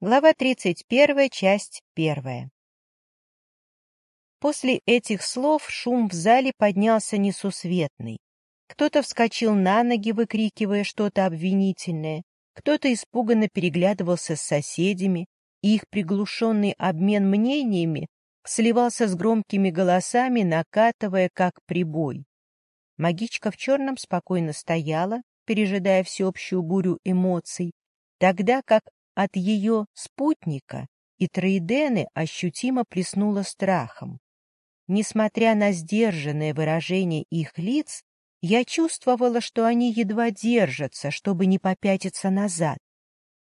Глава 31, часть 1. После этих слов шум в зале поднялся несусветный. Кто-то вскочил на ноги, выкрикивая что-то обвинительное, кто-то испуганно переглядывался с соседями, и их приглушенный обмен мнениями сливался с громкими голосами, накатывая как прибой. Магичка в черном спокойно стояла, пережидая всеобщую бурю эмоций, тогда как от ее спутника и Троидены ощутимо плеснуло страхом. Несмотря на сдержанное выражение их лиц, я чувствовала, что они едва держатся, чтобы не попятиться назад.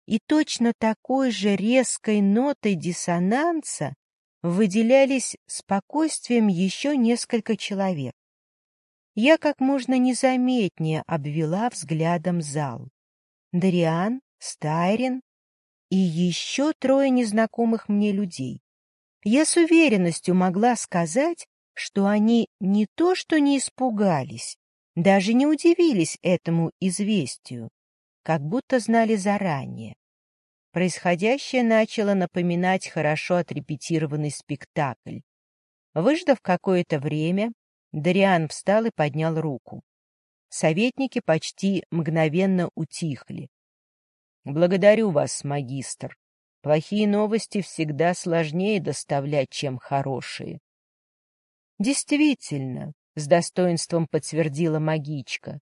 И точно такой же резкой нотой диссонанса выделялись спокойствием еще несколько человек. Я как можно незаметнее обвела взглядом зал. Дариан, Стайрин, и еще трое незнакомых мне людей. Я с уверенностью могла сказать, что они не то что не испугались, даже не удивились этому известию, как будто знали заранее. Происходящее начало напоминать хорошо отрепетированный спектакль. Выждав какое-то время, Дариан встал и поднял руку. Советники почти мгновенно утихли. Благодарю вас, магистр. Плохие новости всегда сложнее доставлять, чем хорошие. Действительно, с достоинством подтвердила магичка.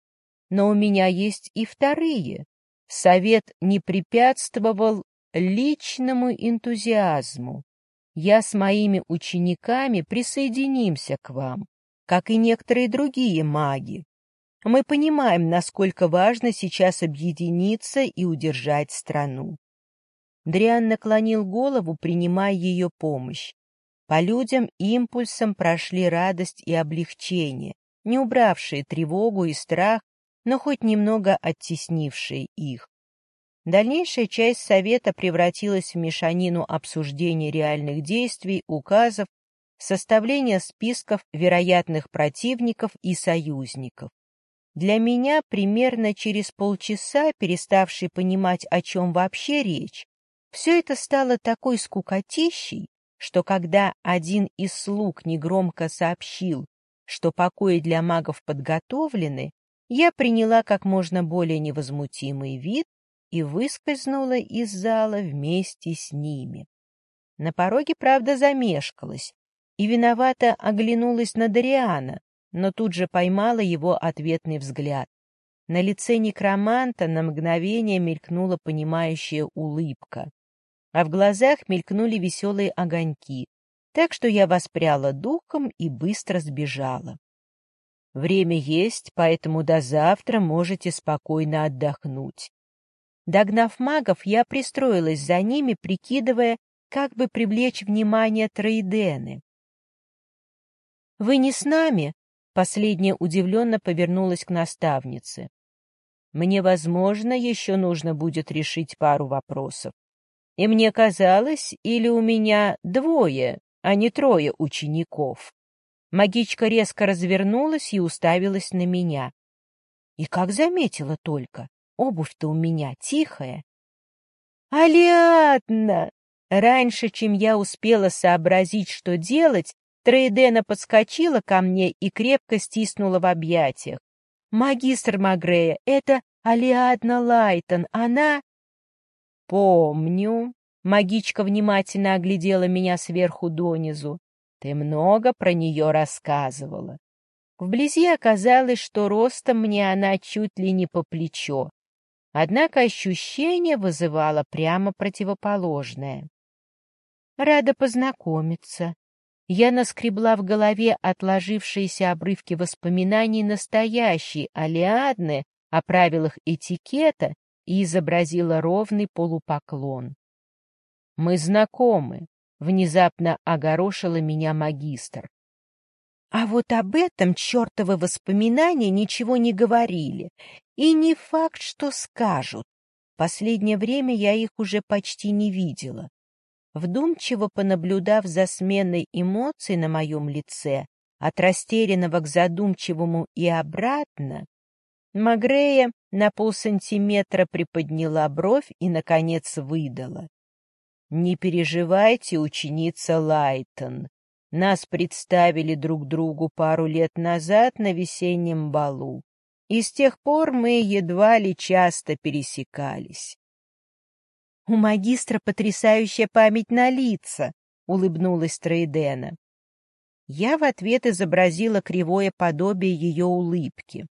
Но у меня есть и вторые. Совет не препятствовал личному энтузиазму. Я с моими учениками присоединимся к вам, как и некоторые другие маги. Мы понимаем, насколько важно сейчас объединиться и удержать страну. Дриан наклонил голову, принимая ее помощь. По людям импульсом прошли радость и облегчение, не убравшие тревогу и страх, но хоть немного оттеснившие их. Дальнейшая часть совета превратилась в мешанину обсуждения реальных действий, указов, составления списков вероятных противников и союзников. Для меня примерно через полчаса, переставший понимать, о чем вообще речь, все это стало такой скукотищей, что когда один из слуг негромко сообщил, что покои для магов подготовлены, я приняла как можно более невозмутимый вид и выскользнула из зала вместе с ними. На пороге, правда, замешкалась и виновато оглянулась на Дариана, но тут же поймала его ответный взгляд. На лице некроманта на мгновение мелькнула понимающая улыбка, а в глазах мелькнули веселые огоньки, так что я воспряла духом и быстро сбежала. Время есть, поэтому до завтра можете спокойно отдохнуть. Догнав магов, я пристроилась за ними, прикидывая, как бы привлечь внимание Троидены. «Вы не с нами?» Последняя удивленно повернулась к наставнице. «Мне, возможно, еще нужно будет решить пару вопросов. И мне казалось, или у меня двое, а не трое учеников». Магичка резко развернулась и уставилась на меня. И как заметила только, обувь-то у меня тихая. «Алиадна!» Раньше, чем я успела сообразить, что делать, Трейдена подскочила ко мне и крепко стиснула в объятиях. «Магистр Магрея, это Алиадна Лайтон, она...» «Помню». Магичка внимательно оглядела меня сверху донизу. «Ты много про нее рассказывала». Вблизи оказалось, что ростом мне она чуть ли не по плечо. Однако ощущение вызывало прямо противоположное. «Рада познакомиться», я наскребла в голове отложившиеся обрывки воспоминаний настоящей Алиадны о правилах этикета и изобразила ровный полупоклон. «Мы знакомы», — внезапно огорошила меня магистр. А вот об этом чертовы воспоминания ничего не говорили, и не факт, что скажут. Последнее время я их уже почти не видела. Вдумчиво понаблюдав за сменой эмоций на моем лице, от растерянного к задумчивому и обратно, Магрея на полсантиметра приподняла бровь и, наконец, выдала. «Не переживайте, ученица Лайтон. Нас представили друг другу пару лет назад на весеннем балу, и с тех пор мы едва ли часто пересекались». «У магистра потрясающая память на лица», — улыбнулась Троидена. Я в ответ изобразила кривое подобие ее улыбки.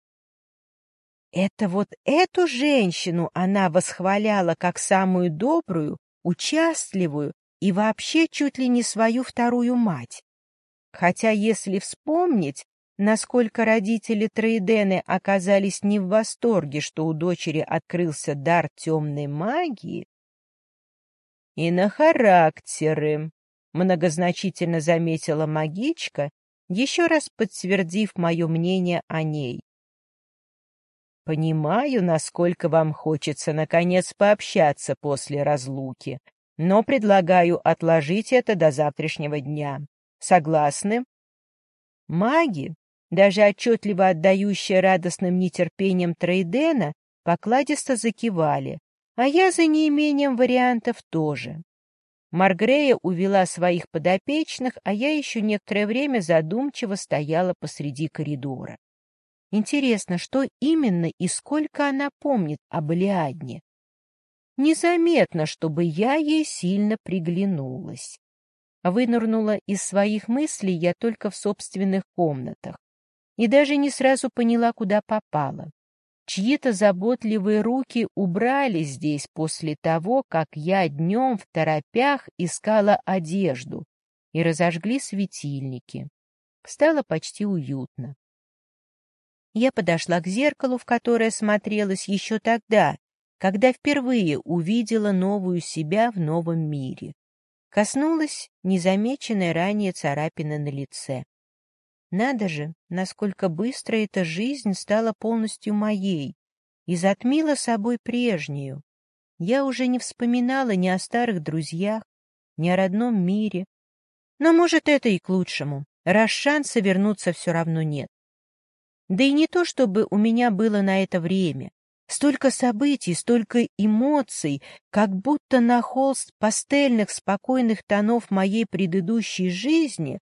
Это вот эту женщину она восхваляла как самую добрую, участливую и вообще чуть ли не свою вторую мать. Хотя, если вспомнить, насколько родители Троидены оказались не в восторге, что у дочери открылся дар темной магии... — И на характеры, — многозначительно заметила магичка, еще раз подтвердив мое мнение о ней. Понимаю, насколько вам хочется, наконец, пообщаться после разлуки, но предлагаю отложить это до завтрашнего дня. Согласны? Маги, даже отчетливо отдающие радостным нетерпением Трейдена, покладисто закивали, а я за неимением вариантов тоже. Маргрея увела своих подопечных, а я еще некоторое время задумчиво стояла посреди коридора. Интересно, что именно и сколько она помнит об Илиадне? Незаметно, чтобы я ей сильно приглянулась. Вынырнула из своих мыслей я только в собственных комнатах и даже не сразу поняла, куда попала. Чьи-то заботливые руки убрали здесь после того, как я днем в торопях искала одежду и разожгли светильники. Стало почти уютно. Я подошла к зеркалу, в которое смотрелась еще тогда, когда впервые увидела новую себя в новом мире. Коснулась незамеченной ранее царапины на лице. Надо же, насколько быстро эта жизнь стала полностью моей и затмила собой прежнюю. Я уже не вспоминала ни о старых друзьях, ни о родном мире. Но, может, это и к лучшему, раз шанса вернуться все равно нет. Да и не то, чтобы у меня было на это время. Столько событий, столько эмоций, как будто на холст пастельных спокойных тонов моей предыдущей жизни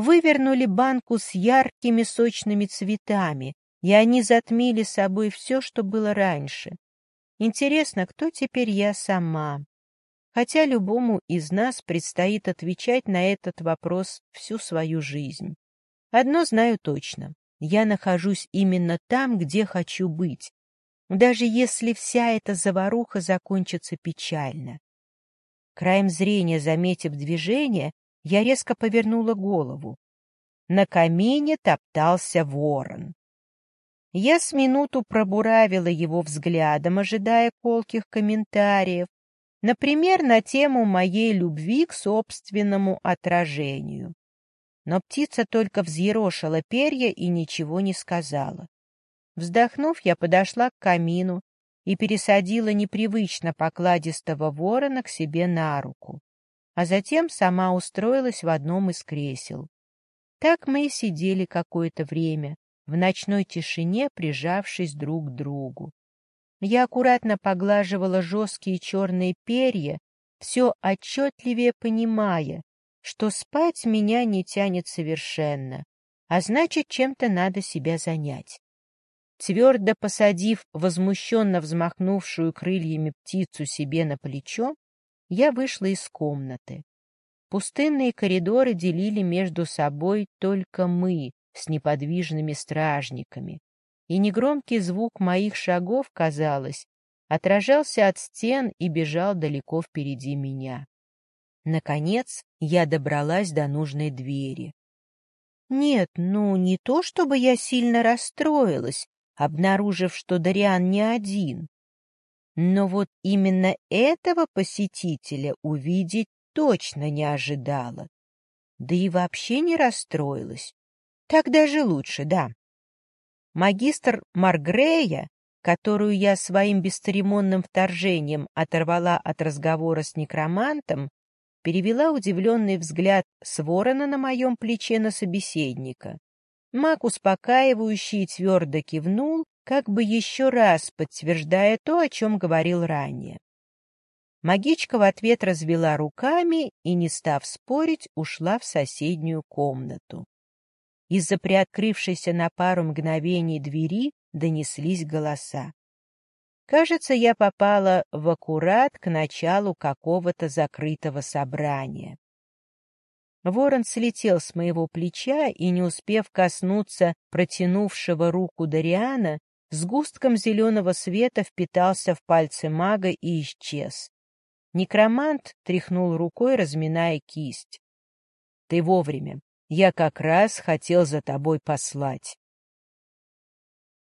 вывернули банку с яркими сочными цветами, и они затмили собой все, что было раньше. Интересно, кто теперь я сама? Хотя любому из нас предстоит отвечать на этот вопрос всю свою жизнь. Одно знаю точно я нахожусь именно там, где хочу быть, даже если вся эта заваруха закончится печально. Краем зрения, заметив движение, я резко повернула голову. На камине топтался ворон. Я с минуту пробуравила его взглядом, ожидая колких комментариев, например, на тему моей любви к собственному отражению но птица только взъерошила перья и ничего не сказала. Вздохнув, я подошла к камину и пересадила непривычно покладистого ворона к себе на руку, а затем сама устроилась в одном из кресел. Так мы и сидели какое-то время, в ночной тишине прижавшись друг к другу. Я аккуратно поглаживала жесткие черные перья, все отчетливее понимая, что спать меня не тянет совершенно, а значит, чем-то надо себя занять. Твердо посадив возмущенно взмахнувшую крыльями птицу себе на плечо, я вышла из комнаты. Пустынные коридоры делили между собой только мы с неподвижными стражниками, и негромкий звук моих шагов, казалось, отражался от стен и бежал далеко впереди меня. Наконец я добралась до нужной двери. Нет, ну не то, чтобы я сильно расстроилась, обнаружив, что Дариан не один. Но вот именно этого посетителя увидеть точно не ожидала. Да и вообще не расстроилась. Так даже лучше, да. Магистр Маргрея, которую я своим бесцеремонным вторжением оторвала от разговора с некромантом, перевела удивленный взгляд с ворона на моем плече на собеседника. Маг успокаивающий твердо кивнул, как бы еще раз подтверждая то, о чем говорил ранее. Магичка в ответ развела руками и, не став спорить, ушла в соседнюю комнату. Из-за приоткрывшейся на пару мгновений двери донеслись голоса. Кажется, я попала в аккурат к началу какого-то закрытого собрания. Ворон слетел с моего плеча и, не успев коснуться протянувшего руку Дариана, с густком зеленого света впитался в пальцы мага и исчез. Некромант тряхнул рукой, разминая кисть. — Ты вовремя. Я как раз хотел за тобой послать.